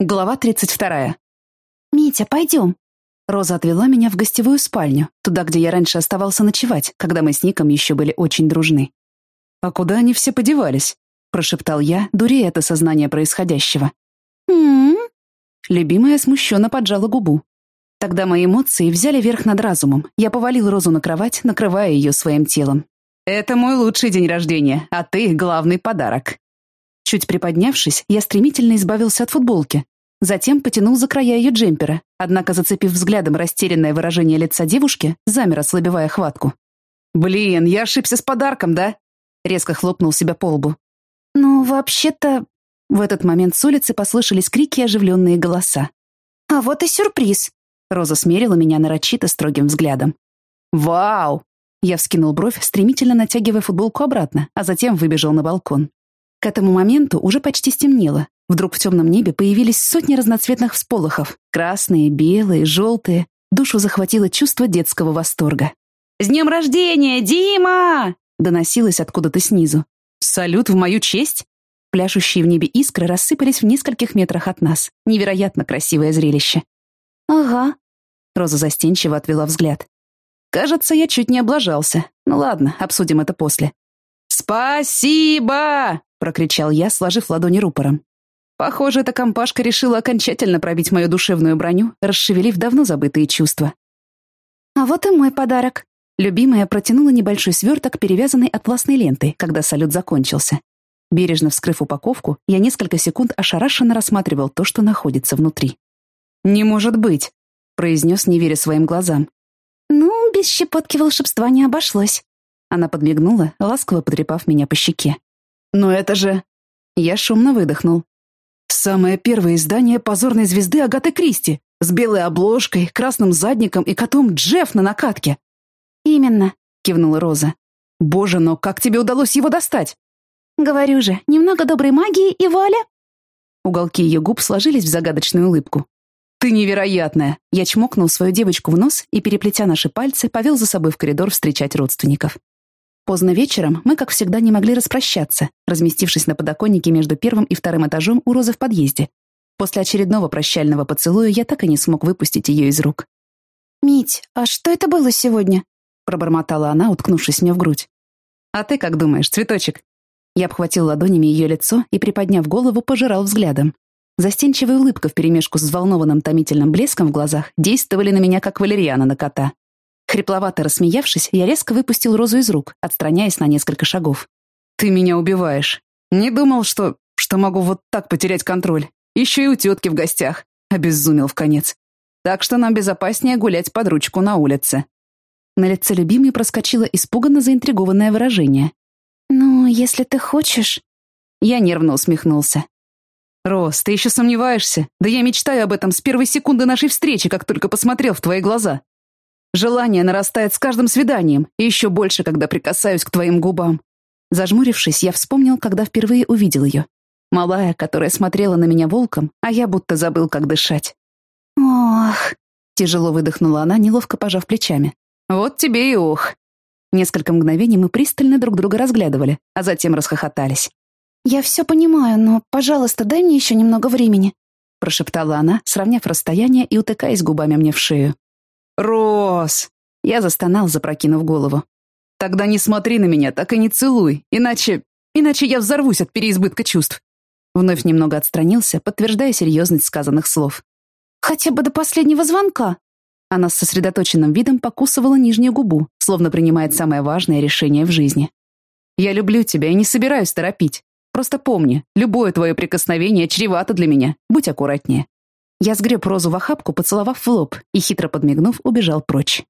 Глава 32. «Митя, пойдем». Роза отвела меня в гостевую спальню, туда, где я раньше оставался ночевать, когда мы с Ником еще были очень дружны. «А куда они все подевались?» — прошептал я, дурея от осознания происходящего. «М-м-м». Любимая смущенно поджала губу. Тогда мои эмоции взяли верх над разумом. Я повалил Розу на кровать, накрывая ее своим телом. «Это мой лучший день рождения, а ты — главный подарок». Чуть приподнявшись, я стремительно избавился от футболки. Затем потянул за края ее джемпера, однако, зацепив взглядом растерянное выражение лица девушки, замер, ослабевая хватку. «Блин, я ошибся с подарком, да?» Резко хлопнул себя по лбу. «Ну, вообще-то...» В этот момент с улицы послышались крики и оживленные голоса. «А вот и сюрприз!» Роза смерила меня нарочито строгим взглядом. «Вау!» Я вскинул бровь, стремительно натягивая футболку обратно, а затем выбежал на балкон. К этому моменту уже почти стемнело. Вдруг в темном небе появились сотни разноцветных всполохов. Красные, белые, желтые. Душу захватило чувство детского восторга. «С днем рождения, Дима!» доносилось откуда-то снизу. «Салют в мою честь?» Пляшущие в небе искры рассыпались в нескольких метрах от нас. Невероятно красивое зрелище. «Ага». Роза застенчиво отвела взгляд. «Кажется, я чуть не облажался. Ну ладно, обсудим это после». «Спасибо!» — прокричал я, сложив ладони рупором. Похоже, эта компашка решила окончательно пробить мою душевную броню, расшевелив давно забытые чувства. «А вот и мой подарок». Любимая протянула небольшой сверток, перевязанный атласной лентой, когда салют закончился. Бережно вскрыв упаковку, я несколько секунд ошарашенно рассматривал то, что находится внутри. «Не может быть!» — произнес, не веря своим глазам. «Ну, без щепотки волшебства не обошлось». Она подмигнула, ласково потрепав меня по щеке. «Но это же...» Я шумно выдохнул. «Самое первое издание позорной звезды Агаты Кристи с белой обложкой, красным задником и котом Джефф на накатке». «Именно», — кивнула Роза. «Боже, но как тебе удалось его достать?» «Говорю же, немного доброй магии и вуаля!» Уголки ее губ сложились в загадочную улыбку. «Ты невероятная!» Я чмокнул свою девочку в нос и, переплетя наши пальцы, повел за собой в коридор встречать родственников. Поздно вечером мы, как всегда, не могли распрощаться, разместившись на подоконнике между первым и вторым этажом у Розы в подъезде. После очередного прощального поцелуя я так и не смог выпустить ее из рук. «Мить, а что это было сегодня?» пробормотала она, уткнувшись мне в грудь. «А ты как думаешь, цветочек?» Я обхватил ладонями ее лицо и, приподняв голову, пожирал взглядом. Застенчивая улыбка вперемешку с взволнованным томительным блеском в глазах действовали на меня, как валерьяна на кота. Хрипловато рассмеявшись, я резко выпустил розу из рук, отстраняясь на несколько шагов. «Ты меня убиваешь. Не думал, что... что могу вот так потерять контроль. Еще и у тетки в гостях». Обезумел в конец. Так что нам безопаснее гулять под ручку на улице». На лице любимой проскочило испуганно заинтригованное выражение. «Ну, если ты хочешь...» Я нервно усмехнулся. «Рос, ты еще сомневаешься? Да я мечтаю об этом с первой секунды нашей встречи, как только посмотрел в твои глаза. Желание нарастает с каждым свиданием, и еще больше, когда прикасаюсь к твоим губам. Зажмурившись, я вспомнил, когда впервые увидел ее. Малая, которая смотрела на меня волком, а я будто забыл, как дышать. «Ох!» — тяжело выдохнула она, неловко пожав плечами. «Вот тебе и ох!» Несколько мгновений мы пристально друг друга разглядывали, а затем расхохотались. «Я все понимаю, но, пожалуйста, дай мне еще немного времени», прошептала она, сравняв расстояние и утыкаясь губами мне в шею. «Рос!» Я застонал, запрокинув голову. «Тогда не смотри на меня, так и не целуй, иначе... иначе я взорвусь от переизбытка чувств». Вновь немного отстранился, подтверждая серьезность сказанных слов. «Хотя бы до последнего звонка». Она с сосредоточенным видом покусывала нижнюю губу, словно принимает самое важное решение в жизни. «Я люблю тебя и не собираюсь торопить. Просто помни, любое твое прикосновение чревато для меня. Будь аккуратнее». Я сгреб розу в охапку, поцеловав в лоб, и, хитро подмигнув, убежал прочь.